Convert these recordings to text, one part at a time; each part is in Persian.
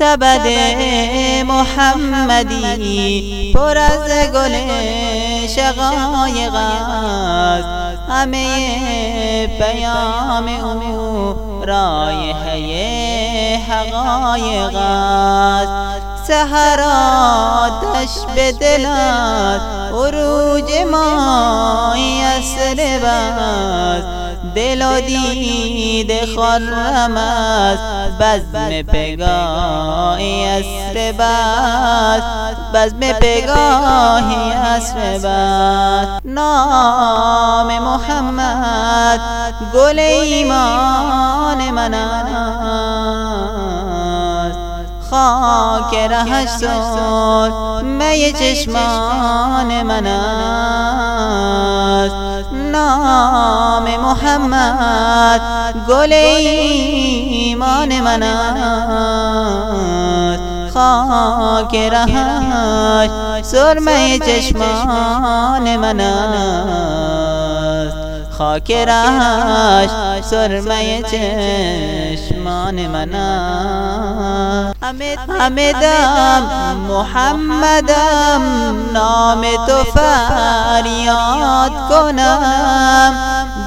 سبد محمدی پر از گل شقایق است. همه پیام او رایحه حقایق است. سهراتش به دلت عروج مای اسرب است دل و دید خرم است بزم پگاهی اسرب است بزم پگاهی اسرب است نام محمد گل ایمان من خاک رهش سر می چشمان من است. نام محمد گل ایمان من است خاک رهش سرمه چشمان من است خاک رهش سرمه چشمان من حمدم محمدم نام تو فریاد کنم.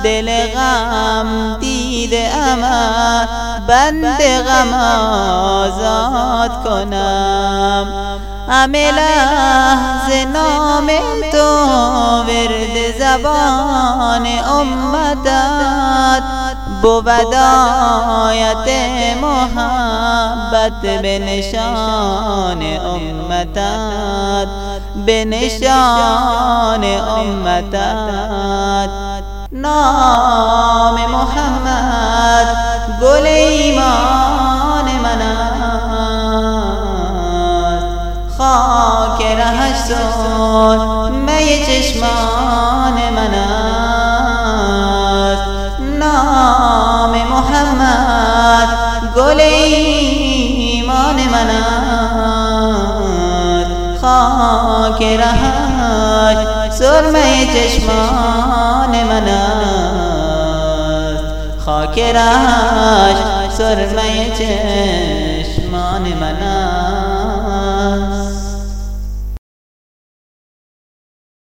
دل غم دیده اما بند غم آزاد کنم. همه لحظه نام تو ورد زبان امتت. بود آیت محبت به نشان امتت به نشان امتت. نام محمد گل ایمان من خاک رهش سر می چشمان من خاک رهش سرمه چشمان من خاک رهش سرمه چشمان من